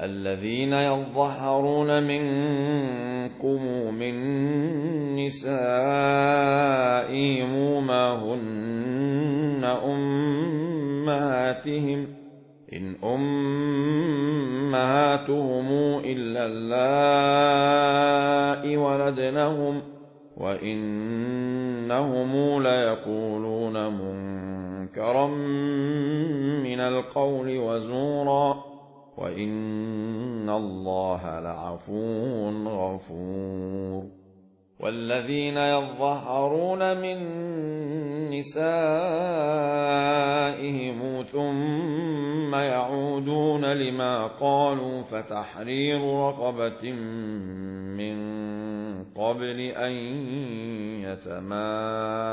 الذين يظهرون منكم من نسائهم ما هن أمهاتهم إن أمهاتهم إلا اللائي ولدنهم وإنهم ليقولون منكرا من القول وزورا. وإن الله لعفو غفور. والذين يظهرون من نسائهم ثم يعودون لما قالوا فتحرير رقبة من قبل أن يتماسا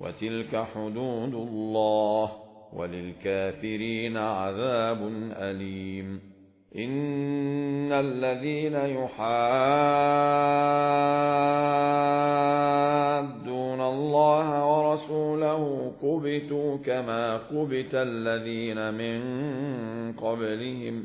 وتلك حدود الله وللكافرين عذاب أليم. إن الذين يحادون الله ورسوله كبتوا كما كبت الذين من قبلهم.